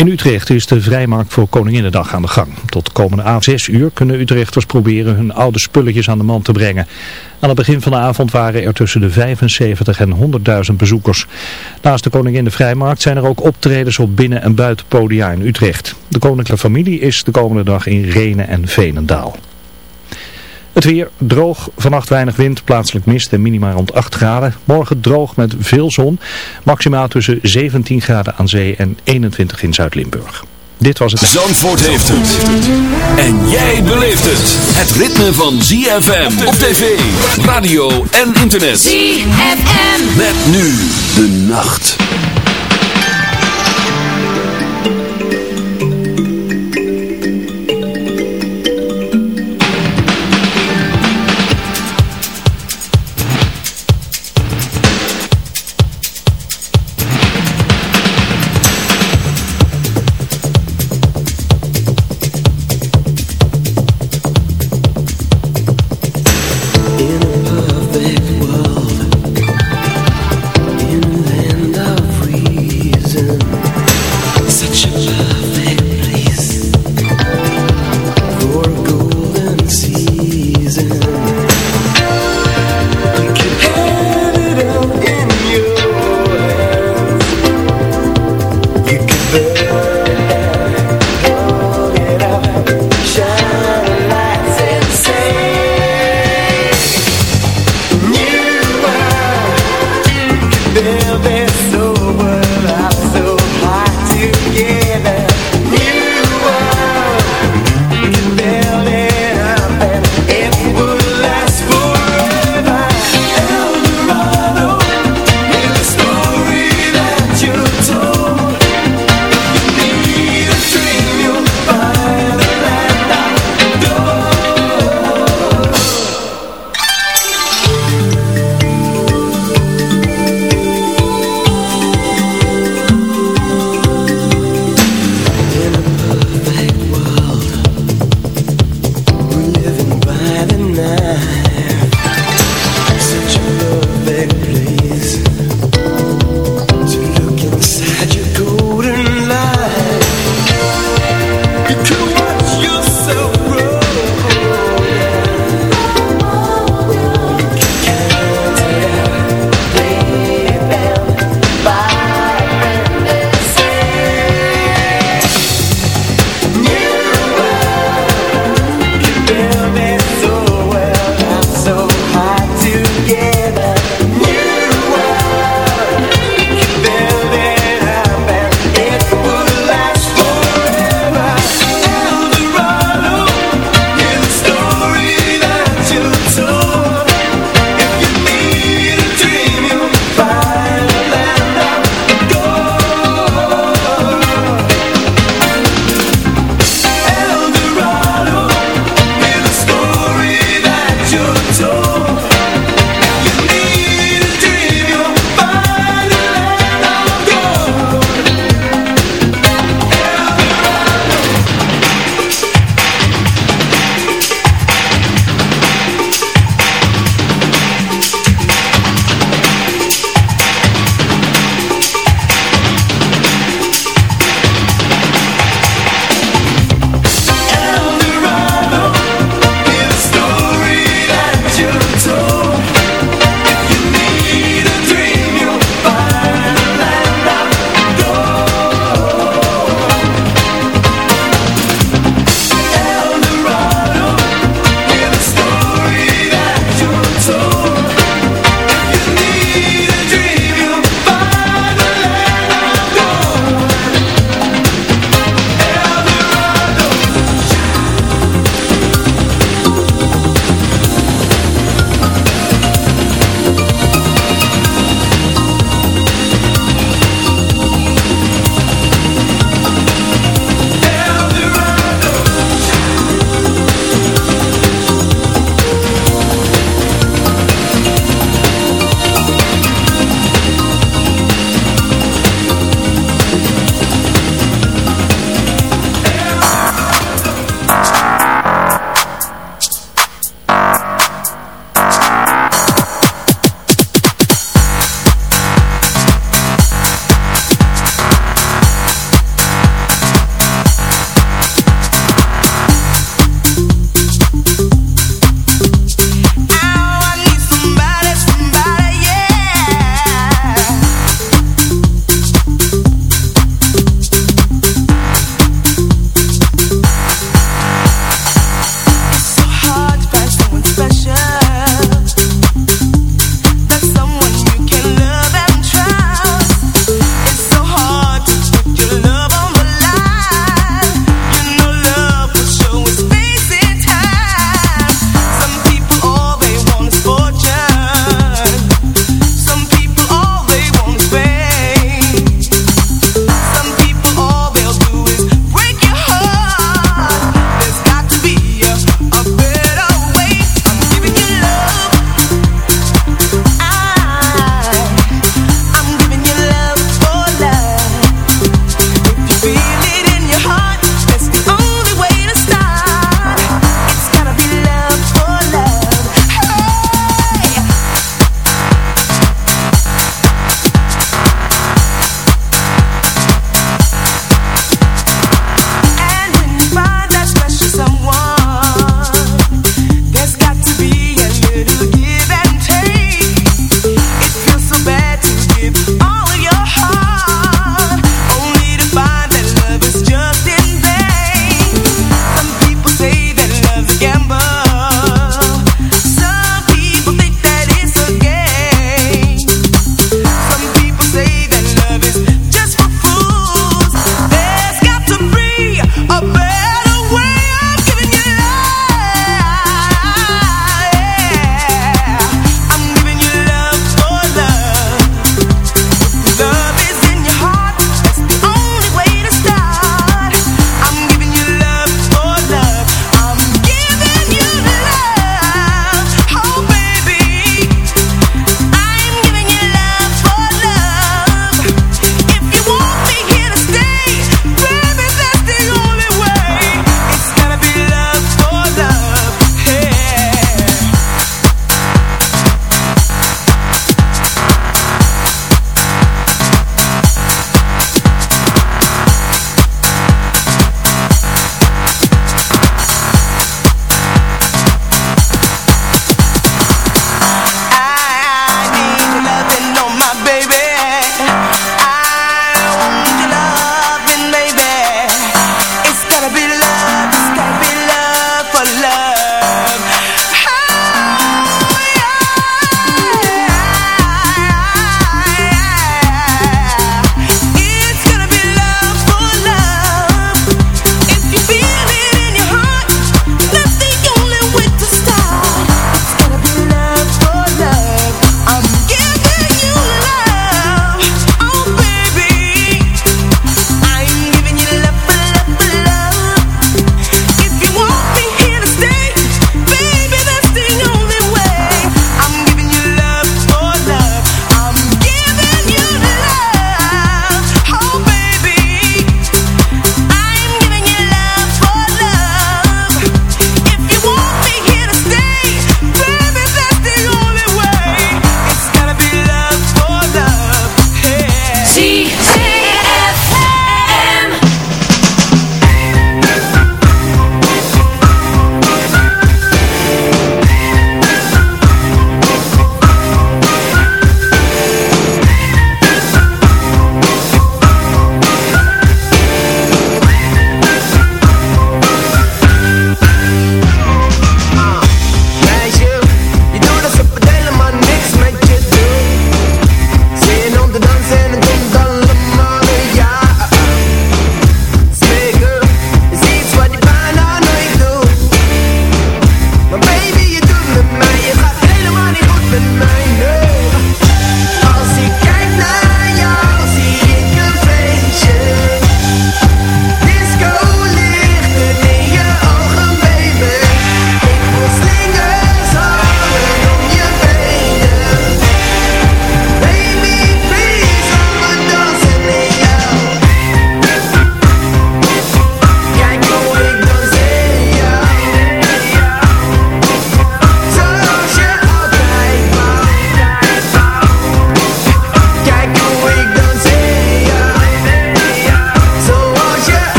In Utrecht is de vrijmarkt voor Koninginnedag aan de gang. Tot komende avond 6 uur kunnen Utrechters proberen hun oude spulletjes aan de man te brengen. Aan het begin van de avond waren er tussen de 75 en 100.000 bezoekers. Naast de Koningin de Vrijmarkt zijn er ook optredens op binnen- en buitenpodia in Utrecht. De koninklijke familie is de komende dag in Renen en Veenendaal. Het weer droog, vannacht weinig wind, plaatselijk mist en minima rond 8 graden. Morgen droog met veel zon, maximaal tussen 17 graden aan zee en 21 in Zuid-Limburg. Dit was het... Zandvoort heeft het. En jij beleeft het. Het ritme van ZFM op tv, radio en internet. ZFM. Met nu de nacht.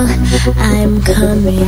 I'm coming.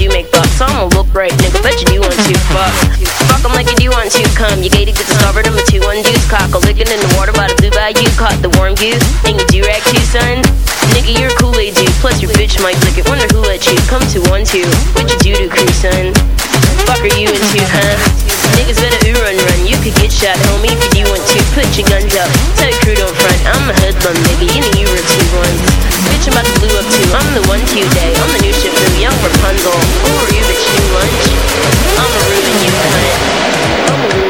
You make bucks. So I'ma look right, nigga. Bet you do want to fuck. Fuck them like you do want to come. You gated, get discovered. I'm a two one deuce cock. A licking in the water by the blue bayou. Caught the warm goose. And you do rag too, son. Nigga, you're a Kool-Aid dude. Plus your bitch might lick it. Wonder who let you come to one two. What you do to crew, son? Fuck are you into, huh? Niggas better ooh run run. You could get shot, homie, if you want to. Put your guns up. Tell your crew don't front. I'm a hoodlum, nigga. You know you were two ones. I'm the one to you day. I'm the new Shifu, young Rapunzel. Who are you, lunch? I'm a Reuben, you cunt. I'm a Reuben.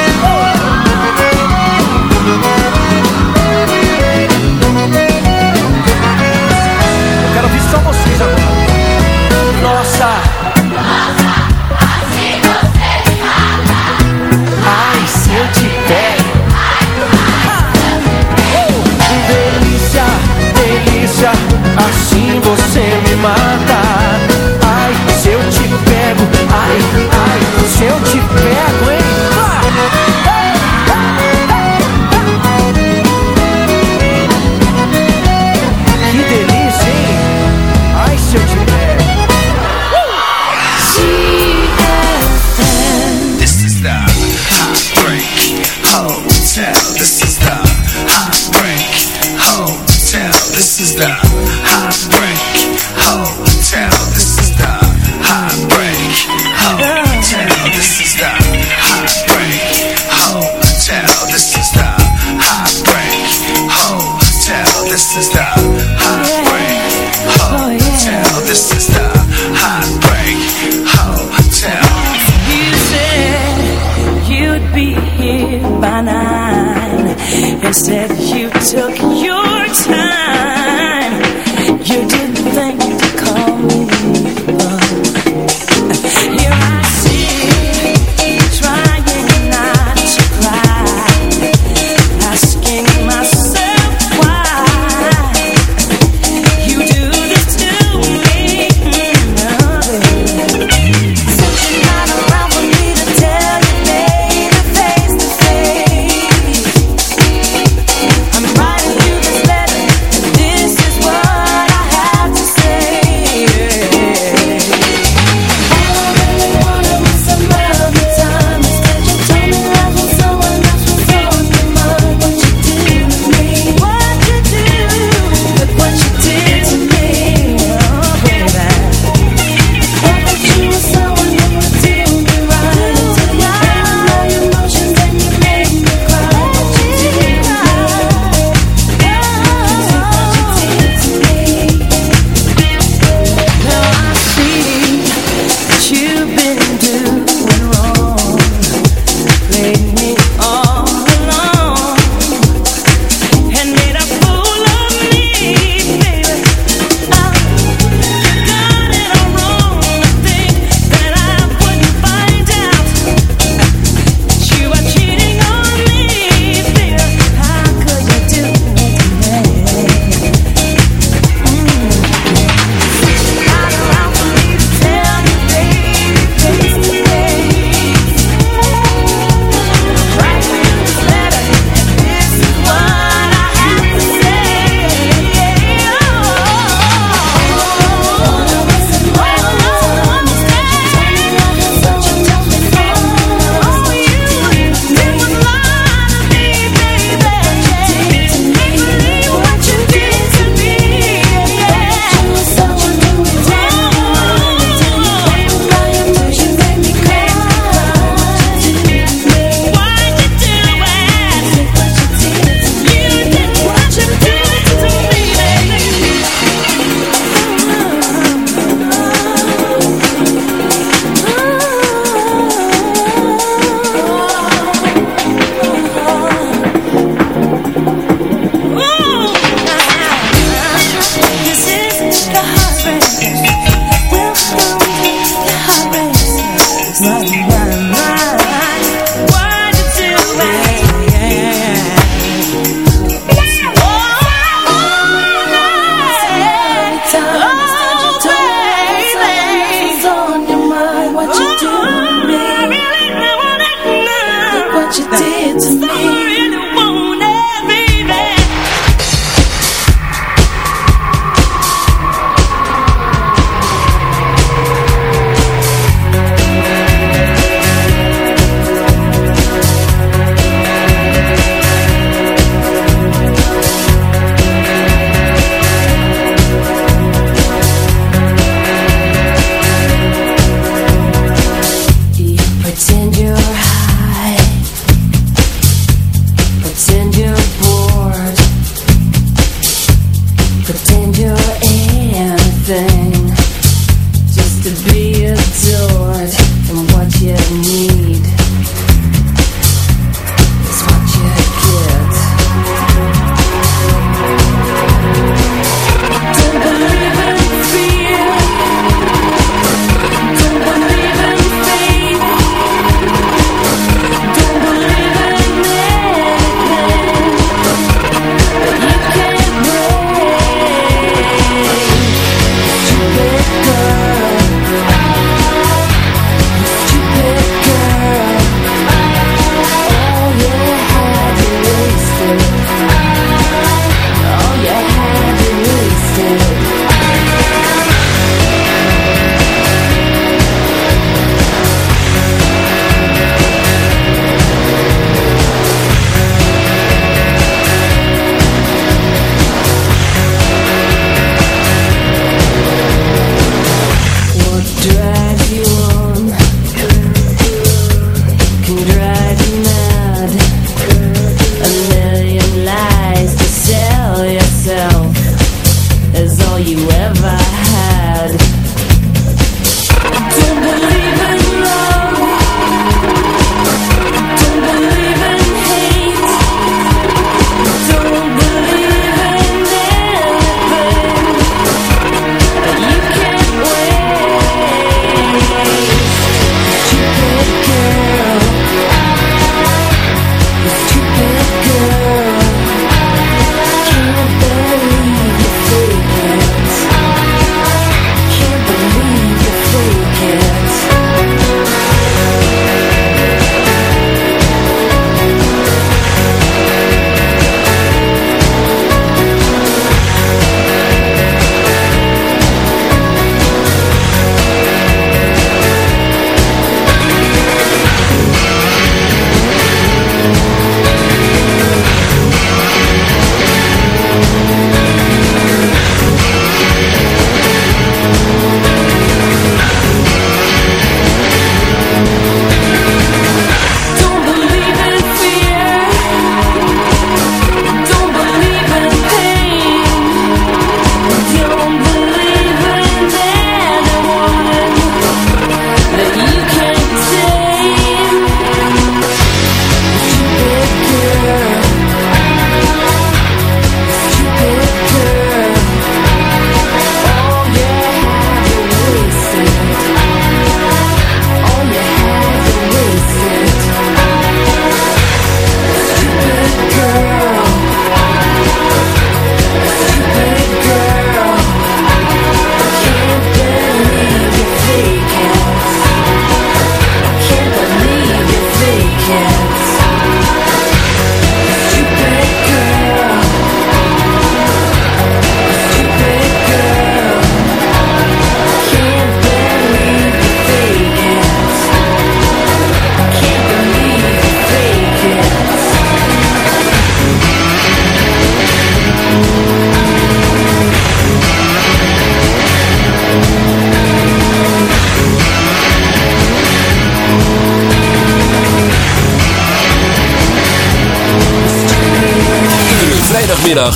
Só vocês agora. Nossa, ai, se eu te pego. Delícia, delícia, assim você me mata. Ai, se eu te pego, ai, ai, se eu te pego, hein? This is the Hotel. This is the Hotel. This is the Heartbreak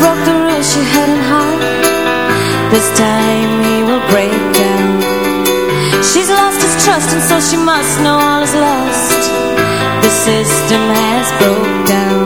broke the rules she had in heart. This time he will break down. She's lost his trust and so she must know all is lost. The system has broke down.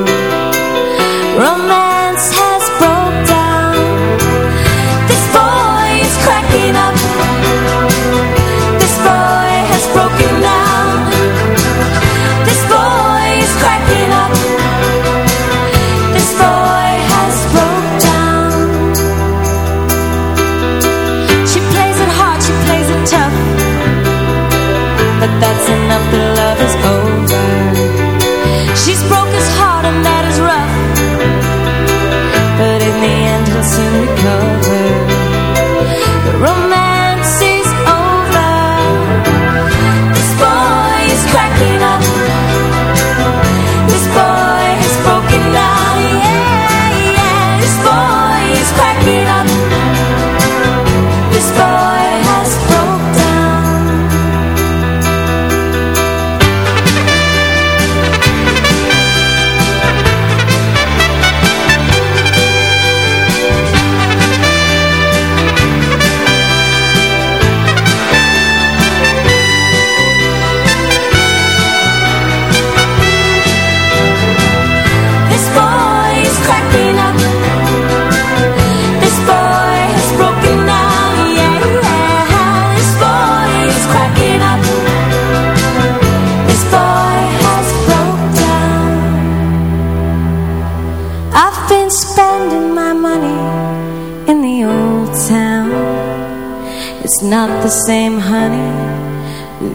that's enough.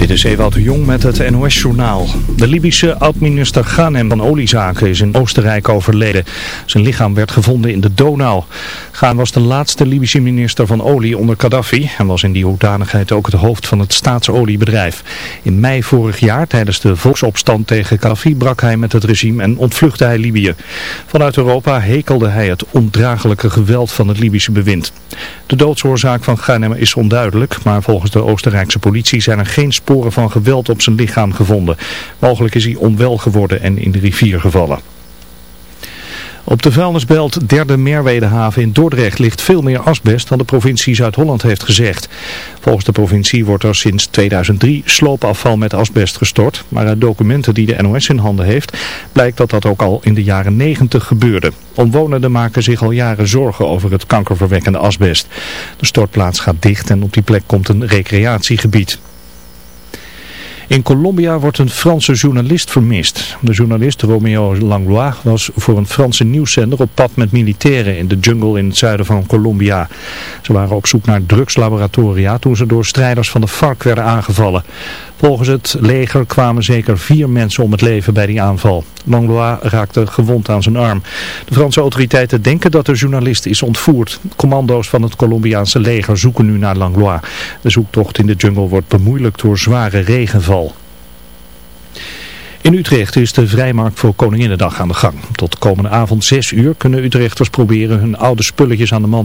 Dit is Ewout de Jong met het NOS-journaal. De Libische oud-minister Ghanem van Oliezaken is in Oostenrijk overleden. Zijn lichaam werd gevonden in de Donau. Ghanem was de laatste Libische minister van olie onder Gaddafi... en was in die hoedanigheid ook het hoofd van het staatsoliebedrijf. In mei vorig jaar, tijdens de volksopstand tegen Gaddafi... brak hij met het regime en ontvluchtte hij Libië. Vanuit Europa hekelde hij het ondraaglijke geweld van het Libische bewind. De doodsoorzaak van Ghanem is onduidelijk... maar volgens de Oostenrijkse politie zijn er geen sporen van geweld op zijn lichaam gevonden. Mogelijk is hij onwel geworden en in de rivier gevallen. Op de vuilnisbelt derde Merwedehaven in Dordrecht ligt veel meer asbest dan de provincie Zuid-Holland heeft gezegd. Volgens de provincie wordt er sinds 2003 sloopafval met asbest gestort. Maar uit documenten die de NOS in handen heeft blijkt dat dat ook al in de jaren 90 gebeurde. Omwonenden maken zich al jaren zorgen over het kankerverwekkende asbest. De stortplaats gaat dicht en op die plek komt een recreatiegebied. In Colombia wordt een Franse journalist vermist. De journalist Romeo Langlois was voor een Franse nieuwszender op pad met militairen in de jungle in het zuiden van Colombia. Ze waren op zoek naar drugslaboratoria toen ze door strijders van de FARC werden aangevallen. Volgens het leger kwamen zeker vier mensen om het leven bij die aanval. Langlois raakte gewond aan zijn arm. De Franse autoriteiten denken dat de journalist is ontvoerd. Commando's van het Colombiaanse leger zoeken nu naar Langlois. De zoektocht in de jungle wordt bemoeilijkt door zware regenval. In Utrecht is de vrijmarkt voor Koninginnedag aan de gang. Tot komende avond 6 uur kunnen Utrechters proberen hun oude spulletjes aan de man